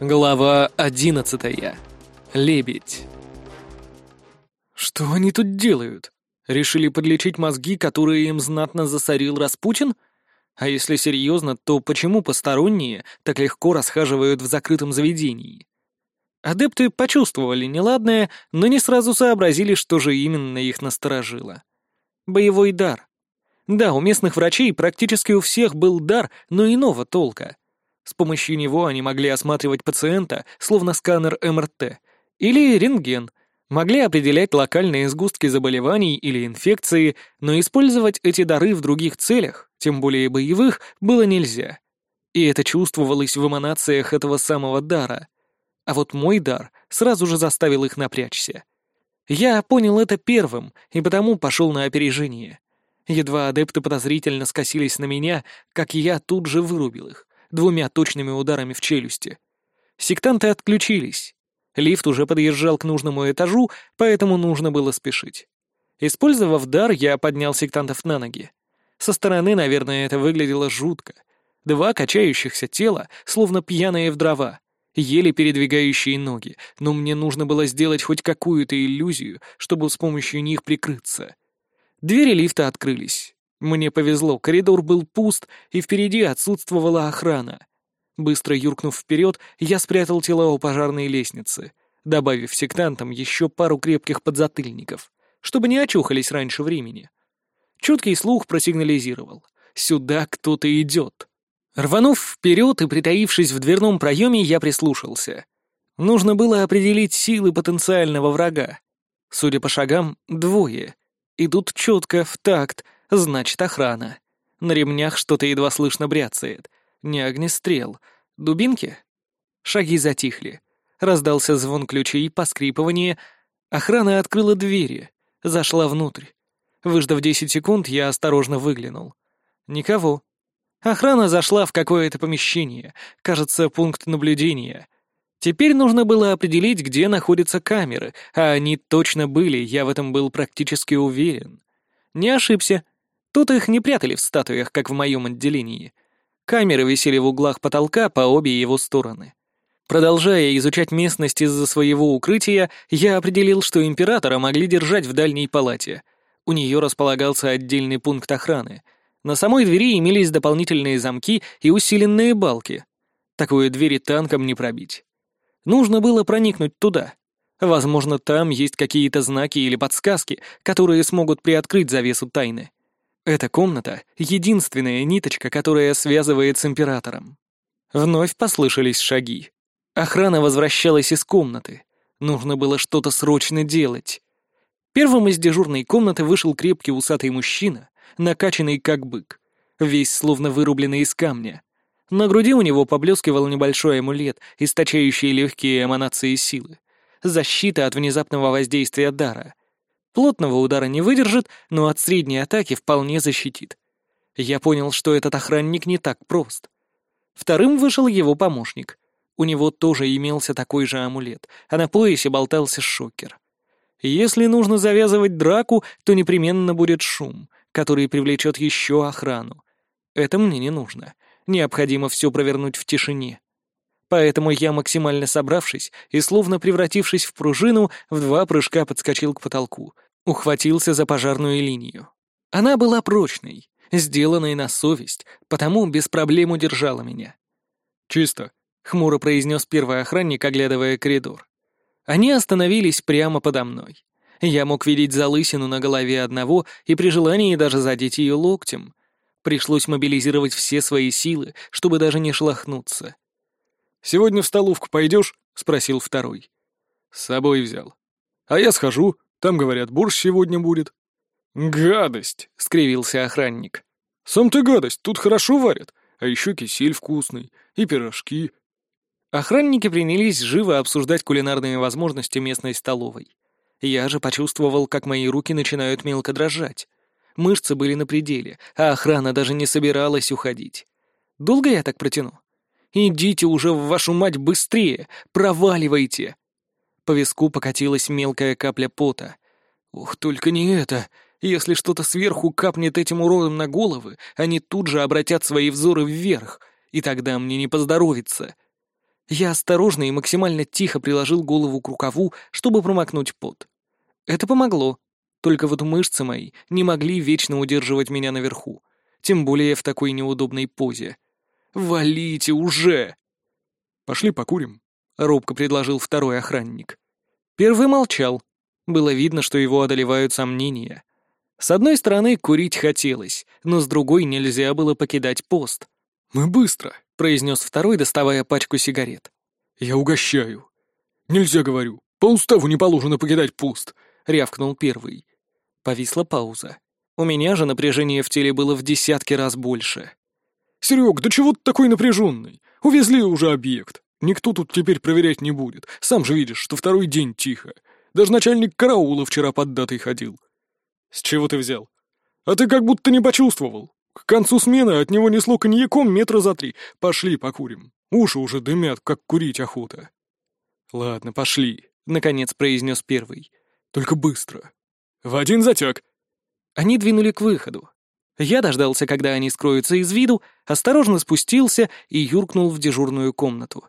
Глава одиннадцатая. Лебедь. Что они тут делают? Решили подлечить мозги, которые им знатно засорил Распутин? А если серьезно, то почему посторонние так легко расхаживают в закрытом заведении? Адепты почувствовали неладное, но не сразу сообразили, что же именно их насторожило. Боевой дар. Да, у местных врачей практически у всех был дар, но иного толка — с помощью него они могли осматривать пациента, словно сканер МРТ, или рентген, могли определять локальные сгустки заболеваний или инфекции, но использовать эти дары в других целях, тем более боевых, было нельзя. И это чувствовалось в эманациях этого самого дара. А вот мой дар сразу же заставил их напрячься. Я понял это первым, и потому пошел на опережение. Едва адепты подозрительно скосились на меня, как я тут же вырубил их двумя точными ударами в челюсти. Сектанты отключились. Лифт уже подъезжал к нужному этажу, поэтому нужно было спешить. Использовав дар, я поднял сектантов на ноги. Со стороны, наверное, это выглядело жутко. Два качающихся тела, словно пьяные в дрова, еле передвигающие ноги, но мне нужно было сделать хоть какую-то иллюзию, чтобы с помощью них прикрыться. Двери лифта открылись. Мне повезло, коридор был пуст, и впереди отсутствовала охрана. Быстро юркнув вперед, я спрятал тела у пожарной лестницы, добавив сектантам еще пару крепких подзатыльников, чтобы не очухались раньше времени. Чуткий слух просигнализировал. «Сюда кто-то идет». Рванув вперед и притаившись в дверном проеме, я прислушался. Нужно было определить силы потенциального врага. Судя по шагам, двое. Идут четко, в такт — Значит, охрана. На ремнях что-то едва слышно бряцает. Не огнестрел. Дубинки? Шаги затихли. Раздался звон ключей, поскрипывание. Охрана открыла двери. Зашла внутрь. Выждав десять секунд, я осторожно выглянул. Никого. Охрана зашла в какое-то помещение. Кажется, пункт наблюдения. Теперь нужно было определить, где находятся камеры, а они точно были, я в этом был практически уверен. Не ошибся. Тут их не прятали в статуях, как в моем отделении. Камеры висели в углах потолка по обе его стороны. Продолжая изучать местность из-за своего укрытия, я определил, что императора могли держать в дальней палате. У нее располагался отдельный пункт охраны. На самой двери имелись дополнительные замки и усиленные балки. Такую двери танком не пробить. Нужно было проникнуть туда. Возможно, там есть какие-то знаки или подсказки, которые смогут приоткрыть завесу тайны. Эта комната — единственная ниточка, которая связывает с императором. Вновь послышались шаги. Охрана возвращалась из комнаты. Нужно было что-то срочно делать. Первым из дежурной комнаты вышел крепкий усатый мужчина, накачанный как бык, весь словно вырубленный из камня. На груди у него поблескивал небольшой амулет, источающий легкие эманации силы. Защита от внезапного воздействия дара — Плотного удара не выдержит, но от средней атаки вполне защитит. Я понял, что этот охранник не так прост. Вторым вышел его помощник. У него тоже имелся такой же амулет, а на поясе болтался шокер. Если нужно завязывать драку, то непременно будет шум, который привлечет еще охрану. Это мне не нужно. Необходимо все провернуть в тишине. Поэтому я, максимально собравшись и словно превратившись в пружину, в два прыжка подскочил к потолку — Ухватился за пожарную линию. Она была прочной, сделанной на совесть, потому без проблем удержала меня. «Чисто», — хмуро произнес первый охранник, оглядывая коридор. Они остановились прямо подо мной. Я мог видеть залысину на голове одного и при желании даже задеть ее локтем. Пришлось мобилизировать все свои силы, чтобы даже не шлахнуться. «Сегодня в столовку пойдешь?» — спросил второй. «С собой взял». «А я схожу», там, говорят, борщ сегодня будет». «Гадость!» — скривился охранник. «Сам ты гадость, тут хорошо варят, а еще кисель вкусный и пирожки». Охранники принялись живо обсуждать кулинарные возможности местной столовой. Я же почувствовал, как мои руки начинают мелко дрожать. Мышцы были на пределе, а охрана даже не собиралась уходить. Долго я так протяну? Идите уже в вашу мать быстрее, проваливайте. По виску покатилась мелкая капля пота. Ух, только не это! Если что-то сверху капнет этим уродом на головы, они тут же обратят свои взоры вверх, и тогда мне не поздоровится. Я осторожно и максимально тихо приложил голову к рукаву, чтобы промокнуть пот. Это помогло. Только вот мышцы мои не могли вечно удерживать меня наверху, тем более в такой неудобной позе. «Валите уже!» «Пошли покурим», — робко предложил второй охранник. Первый молчал. Было видно, что его одолевают сомнения. С одной стороны, курить хотелось, но с другой нельзя было покидать пост. «Мы быстро», — произнес второй, доставая пачку сигарет. «Я угощаю». «Нельзя, говорю. По уставу не положено покидать пост», — рявкнул первый. Повисла пауза. У меня же напряжение в теле было в десятки раз больше. «Серег, да чего ты такой напряженный? Увезли уже объект. Никто тут теперь проверять не будет. Сам же видишь, что второй день тихо. Даже начальник караула вчера под датой ходил». «С чего ты взял?» «А ты как будто не почувствовал. К концу смены от него несло коньяком метра за три. Пошли покурим. Уши уже дымят, как курить охота». «Ладно, пошли», — наконец произнес первый. «Только быстро. В один затяг». Они двинули к выходу. Я дождался, когда они скроются из виду, осторожно спустился и юркнул в дежурную комнату.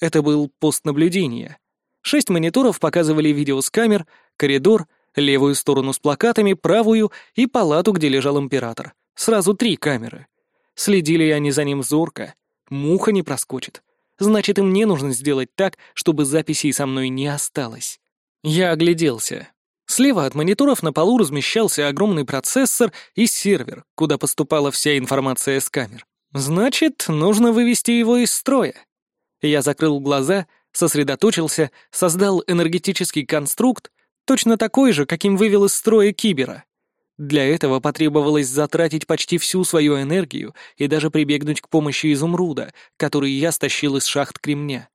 Это был пост наблюдения. Шесть мониторов показывали видео с камер, коридор, левую сторону с плакатами, правую и палату, где лежал император. Сразу три камеры. Следили они за ним зорко. Муха не проскочит. Значит, и мне нужно сделать так, чтобы записей со мной не осталось. Я огляделся. Слева от мониторов на полу размещался огромный процессор и сервер, куда поступала вся информация с камер. Значит, нужно вывести его из строя. Я закрыл глаза, сосредоточился, создал энергетический конструкт, точно такой же, каким вывел из строя кибера. Для этого потребовалось затратить почти всю свою энергию и даже прибегнуть к помощи изумруда, который я стащил из шахт кремня.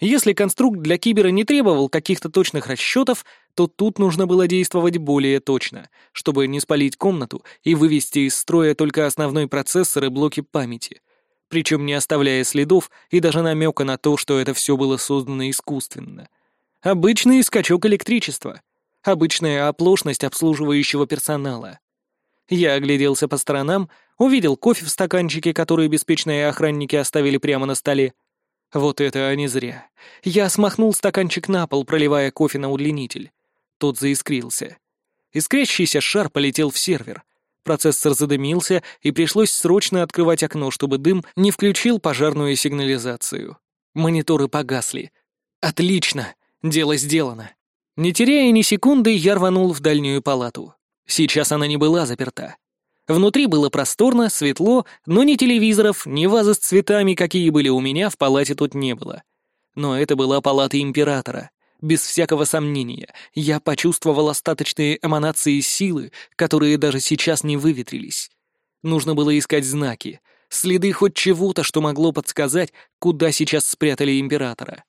Если конструкт для кибера не требовал каких-то точных расчетов, то тут нужно было действовать более точно, чтобы не спалить комнату и вывести из строя только основной процессор и блоки памяти, причем не оставляя следов и даже намека на то, что это все было создано искусственно. Обычный скачок электричества, обычная оплошность обслуживающего персонала. Я огляделся по сторонам, увидел кофе в стаканчике, который беспечные охранники оставили прямо на столе, вот это они зря. Я смахнул стаканчик на пол, проливая кофе на удлинитель. Тот заискрился. Искрящийся шар полетел в сервер. Процессор задымился, и пришлось срочно открывать окно, чтобы дым не включил пожарную сигнализацию. Мониторы погасли. Отлично! Дело сделано. Не теряя ни секунды, я рванул в дальнюю палату. Сейчас она не была заперта. Внутри было просторно, светло, но ни телевизоров, ни вазы с цветами, какие были у меня, в палате тут не было. Но это была палата императора. Без всякого сомнения, я почувствовал остаточные эманации силы, которые даже сейчас не выветрились. Нужно было искать знаки, следы хоть чего-то, что могло подсказать, куда сейчас спрятали императора.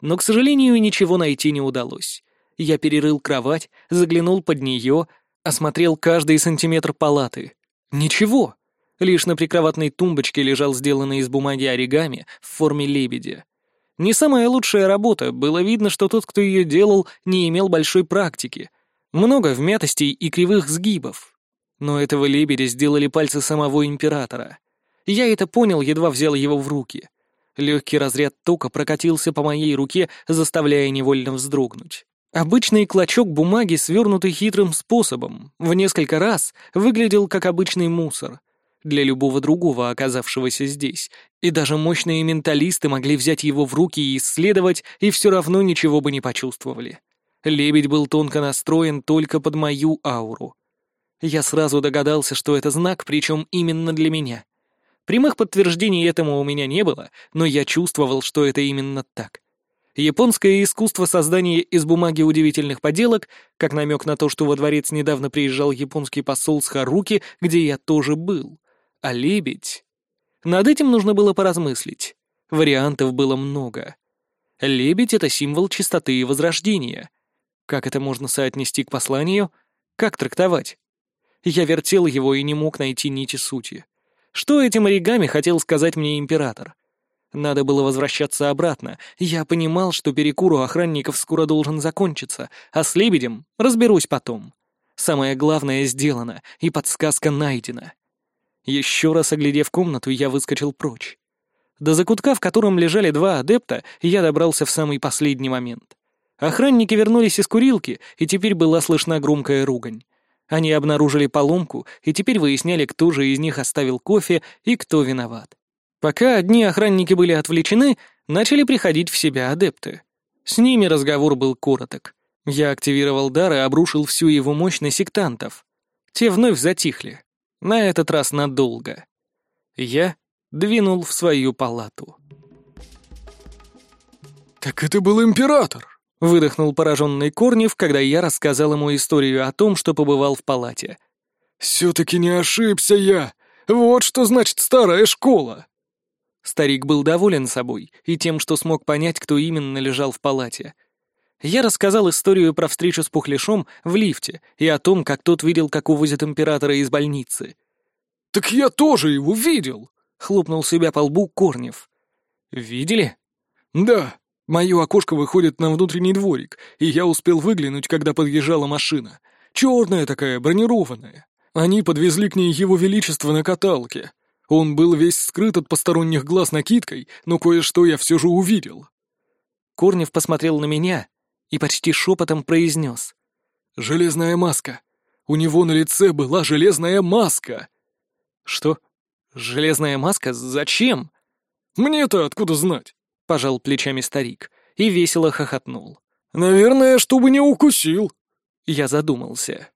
Но, к сожалению, ничего найти не удалось. Я перерыл кровать, заглянул под нее, Осмотрел каждый сантиметр палаты. Ничего. Лишь на прикроватной тумбочке лежал сделанный из бумаги оригами в форме лебедя. Не самая лучшая работа, было видно, что тот, кто ее делал, не имел большой практики. Много вмятостей и кривых сгибов. Но этого лебедя сделали пальцы самого императора. Я это понял, едва взял его в руки. Легкий разряд тока прокатился по моей руке, заставляя невольно вздрогнуть. Обычный клочок бумаги, свернутый хитрым способом, в несколько раз выглядел как обычный мусор для любого другого, оказавшегося здесь, и даже мощные менталисты могли взять его в руки и исследовать, и все равно ничего бы не почувствовали. Лебедь был тонко настроен только под мою ауру. Я сразу догадался, что это знак, причем именно для меня. Прямых подтверждений этому у меня не было, но я чувствовал, что это именно так. Японское искусство создания из бумаги удивительных поделок, как намек на то, что во дворец недавно приезжал японский посол с Харуки, где я тоже был. А лебедь... Над этим нужно было поразмыслить. Вариантов было много. Лебедь — это символ чистоты и возрождения. Как это можно соотнести к посланию? Как трактовать? Я вертел его и не мог найти нити сути. Что этим оригами хотел сказать мне император? Надо было возвращаться обратно. Я понимал, что перекур у охранников скоро должен закончиться, а с лебедем разберусь потом. Самое главное сделано, и подсказка найдена. Еще раз оглядев комнату, я выскочил прочь. До закутка, в котором лежали два адепта, я добрался в самый последний момент. Охранники вернулись из курилки, и теперь была слышна громкая ругань. Они обнаружили поломку и теперь выясняли, кто же из них оставил кофе и кто виноват. Пока одни охранники были отвлечены, начали приходить в себя адепты. С ними разговор был короток. Я активировал дар и обрушил всю его мощь на сектантов. Те вновь затихли. На этот раз надолго. Я двинул в свою палату. «Так это был император!» — выдохнул пораженный Корнев, когда я рассказал ему историю о том, что побывал в палате. «Все-таки не ошибся я! Вот что значит старая школа!» Старик был доволен собой и тем, что смог понять, кто именно лежал в палате. Я рассказал историю про встречу с Пухляшом в лифте и о том, как тот видел, как увозят императора из больницы. «Так я тоже его видел!» — хлопнул себя по лбу Корнев. «Видели?» «Да. Мое окошко выходит на внутренний дворик, и я успел выглянуть, когда подъезжала машина. Черная такая, бронированная. Они подвезли к ней его величество на каталке. Он был весь скрыт от посторонних глаз накидкой, но кое-что я все же увидел». Корнев посмотрел на меня и почти шепотом произнес. «Железная маска. У него на лице была железная маска». «Что? Железная маска? Зачем?» «Мне-то откуда знать?» — пожал плечами старик и весело хохотнул. «Наверное, чтобы не укусил». Я задумался.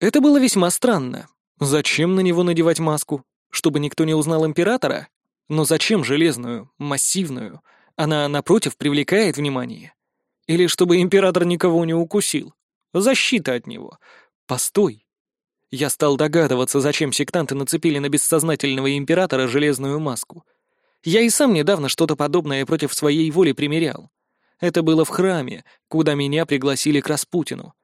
Это было весьма странно. Зачем на него надевать маску? Чтобы никто не узнал императора? Но зачем железную, массивную? Она, напротив, привлекает внимание. Или чтобы император никого не укусил? Защита от него. Постой. Я стал догадываться, зачем сектанты нацепили на бессознательного императора железную маску — я и сам недавно что-то подобное против своей воли примерял. Это было в храме, куда меня пригласили к Распутину.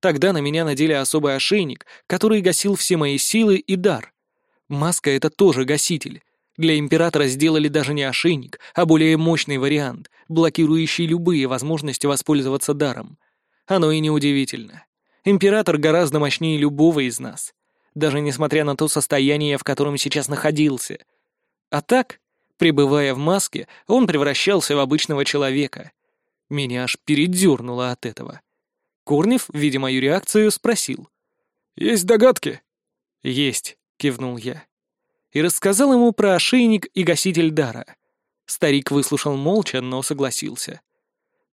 Тогда на меня надели особый ошейник, который гасил все мои силы и дар. Маска — это тоже гаситель. Для императора сделали даже не ошейник, а более мощный вариант, блокирующий любые возможности воспользоваться даром. Оно и неудивительно. Император гораздо мощнее любого из нас, даже несмотря на то состояние, в котором сейчас находился. А так, Пребывая в маске, он превращался в обычного человека. Меня аж передернуло от этого. Корнев, видя мою реакцию, спросил. «Есть догадки?» «Есть», — кивнул я. И рассказал ему про ошейник и гаситель дара. Старик выслушал молча, но согласился.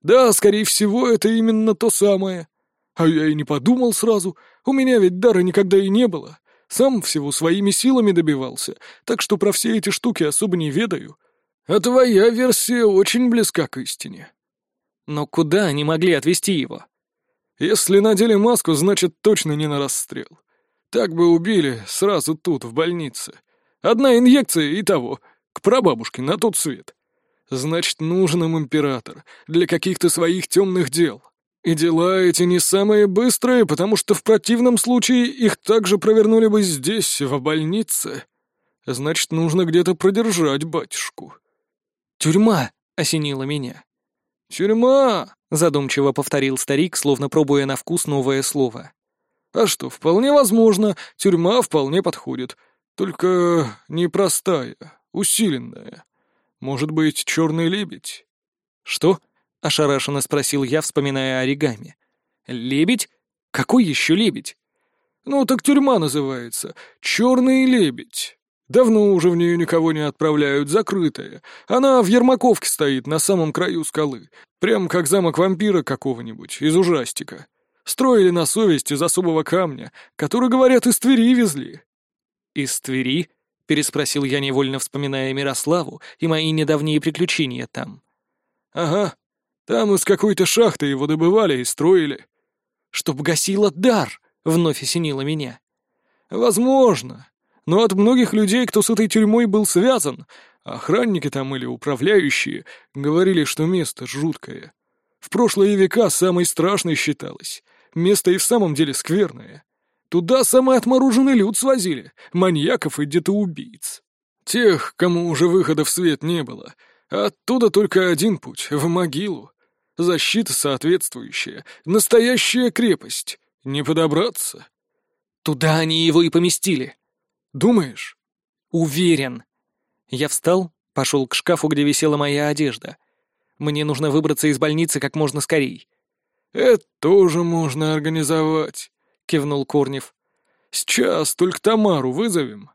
«Да, скорее всего, это именно то самое. А я и не подумал сразу. У меня ведь дара никогда и не было. Сам всего своими силами добивался, так что про все эти штуки особо не ведаю. А твоя версия очень близка к истине. Но куда они могли отвезти его? Если надели маску, значит, точно не на расстрел. Так бы убили сразу тут, в больнице. Одна инъекция и того, к прабабушке на тот свет. Значит, нужен им император для каких-то своих темных дел. И дела эти не самые быстрые, потому что в противном случае их также провернули бы здесь, в больнице. Значит, нужно где-то продержать батюшку. «Тюрьма!» — осенила меня. «Тюрьма!» — задумчиво повторил старик, словно пробуя на вкус новое слово. «А что, вполне возможно, тюрьма вполне подходит. Только непростая, усиленная. Может быть, черный лебедь?» «Что?» — ошарашенно спросил я, вспоминая оригами. «Лебедь? Какой еще лебедь?» «Ну, так тюрьма называется. Черный лебедь. Давно уже в нее никого не отправляют, закрытая. Она в Ермаковке стоит, на самом краю скалы. Прям как замок вампира какого-нибудь, из ужастика. Строили на совесть из особого камня, который, говорят, из Твери везли». «Из Твери?» — переспросил я, невольно вспоминая Мирославу и мои недавние приключения там. «Ага, там из какой-то шахты его добывали и строили. Чтоб гасило дар, вновь осенило меня. Возможно. Но от многих людей, кто с этой тюрьмой был связан, охранники там или управляющие, говорили, что место жуткое. В прошлые века самой страшной считалось. Место и в самом деле скверное. Туда самый отмороженный люд свозили, маньяков и детоубийц. Тех, кому уже выхода в свет не было. Оттуда только один путь — в могилу. Защита соответствующая. Настоящая крепость. Не подобраться. Туда они его и поместили. Думаешь? Уверен. Я встал, Пошел к шкафу, где висела моя одежда. Мне нужно выбраться из больницы как можно скорей. «Это тоже можно организовать», — кивнул Корнев. «Сейчас только Тамару вызовем».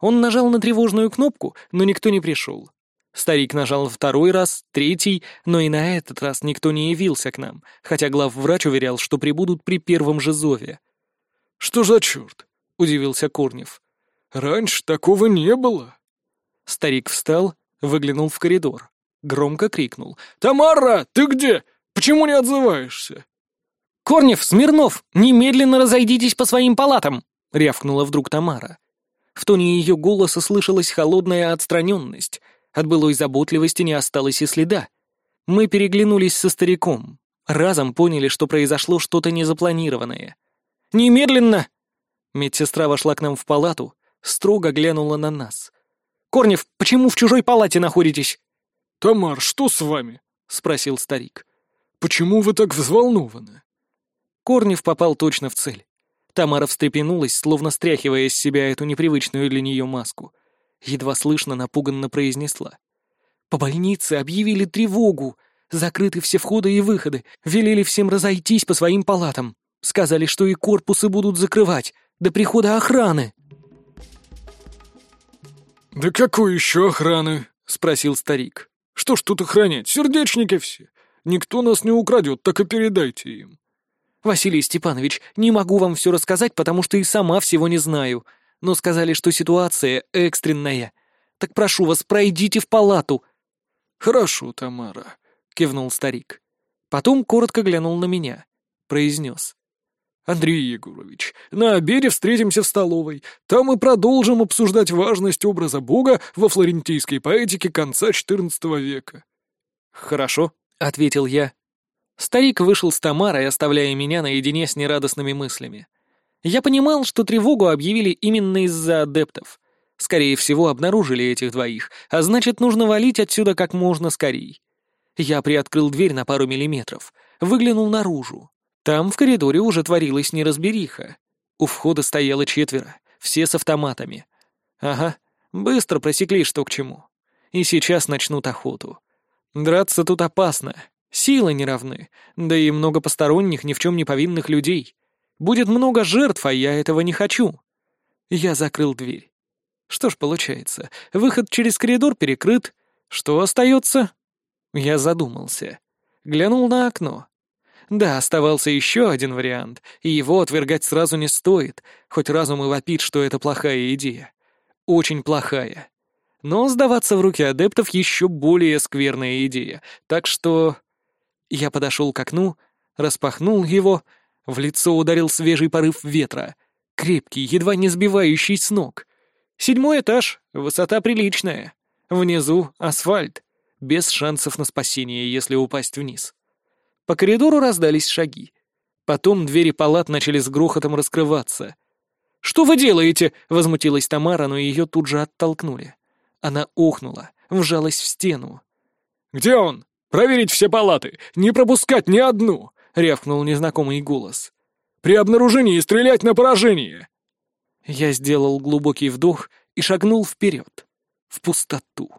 Он нажал на тревожную кнопку, но никто не пришел. Старик нажал второй раз, третий, но и на этот раз никто не явился к нам, хотя главврач уверял, что прибудут при первом же зове. «Что за черт?» — удивился Корнев. «Раньше такого не было». Старик встал, выглянул в коридор. Громко крикнул. «Тамара, ты где? Почему не отзываешься?» «Корнев, Смирнов, немедленно разойдитесь по своим палатам!» — рявкнула вдруг Тамара. В тоне ее голоса слышалась холодная отстраненность. От былой заботливости не осталось и следа. Мы переглянулись со стариком. Разом поняли, что произошло что-то незапланированное. «Немедленно!» Медсестра вошла к нам в палату, строго глянула на нас. «Корнев, почему в чужой палате находитесь?» «Тамар, что с вами?» — спросил старик. «Почему вы так взволнованы?» Корнев попал точно в цель. Тамара встрепенулась, словно стряхивая с себя эту непривычную для нее маску. Едва слышно напуганно произнесла. «По больнице объявили тревогу. Закрыты все входы и выходы. Велели всем разойтись по своим палатам. Сказали, что и корпусы будут закрывать. До прихода охраны». «Да какой еще охраны?» — спросил старик. «Что ж тут охранять? Сердечники все. Никто нас не украдет, так и передайте им». «Василий Степанович, не могу вам все рассказать, потому что и сама всего не знаю. Но сказали, что ситуация экстренная. Так прошу вас, пройдите в палату». «Хорошо, Тамара», — кивнул старик. Потом коротко глянул на меня. Произнес. «Андрей Егорович, на обеде встретимся в столовой. Там мы продолжим обсуждать важность образа Бога во флорентийской поэтике конца XIV века». «Хорошо», — ответил я. Старик вышел с Тамарой, оставляя меня наедине с нерадостными мыслями. Я понимал, что тревогу объявили именно из-за адептов. Скорее всего, обнаружили этих двоих, а значит, нужно валить отсюда как можно скорей. Я приоткрыл дверь на пару миллиметров, выглянул наружу. Там в коридоре уже творилась неразбериха. У входа стояло четверо, все с автоматами. Ага, быстро просекли, что к чему. И сейчас начнут охоту. Драться тут опасно, силы не равны, да и много посторонних, ни в чем не повинных людей. Будет много жертв, а я этого не хочу. Я закрыл дверь. Что ж получается, выход через коридор перекрыт. Что остается? Я задумался. Глянул на окно. Да, оставался еще один вариант, и его отвергать сразу не стоит, хоть разум и вопит, что это плохая идея. Очень плохая. Но сдаваться в руки адептов еще более скверная идея, так что... Я подошел к окну, распахнул его, в лицо ударил свежий порыв ветра, крепкий, едва не сбивающий с ног. Седьмой этаж, высота приличная. Внизу асфальт, без шансов на спасение, если упасть вниз. По коридору раздались шаги. Потом двери палат начали с грохотом раскрываться. «Что вы делаете?» — возмутилась Тамара, но ее тут же оттолкнули. Она охнула, вжалась в стену. «Где он? Проверить все палаты! Не пропускать ни одну!» — рявкнул незнакомый голос. «При обнаружении стрелять на поражение!» Я сделал глубокий вдох и шагнул вперед, в пустоту.